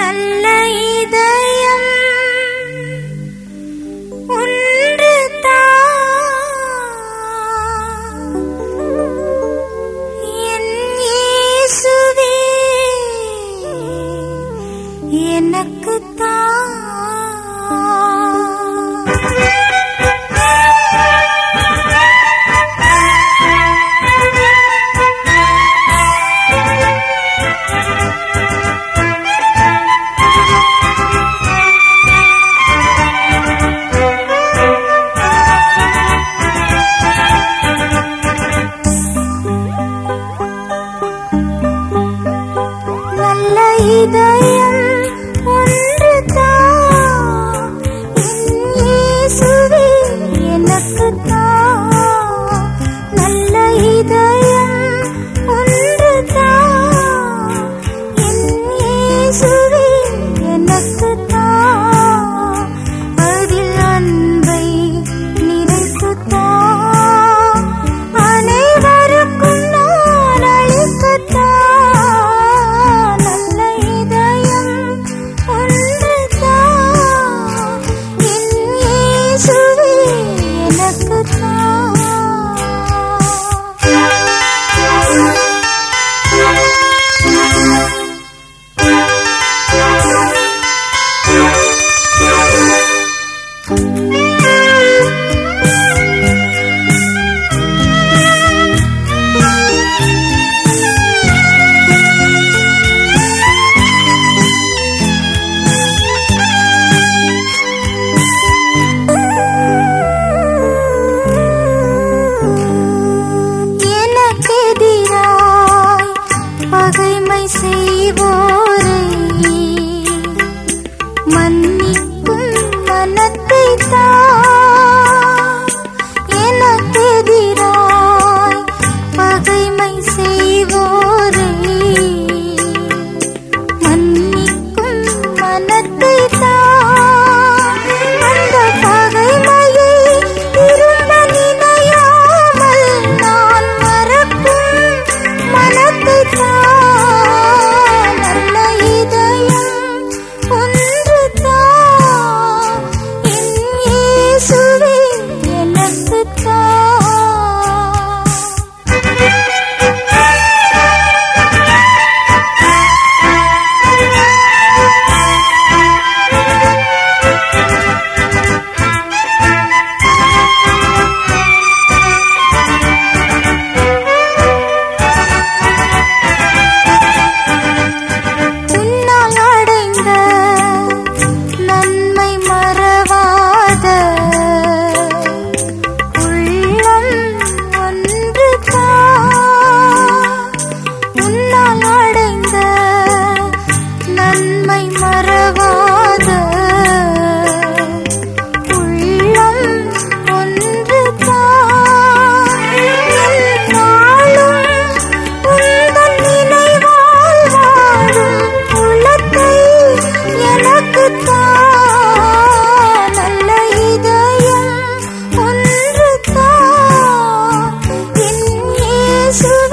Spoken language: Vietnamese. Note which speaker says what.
Speaker 1: நல்ல 的。வானத்தை so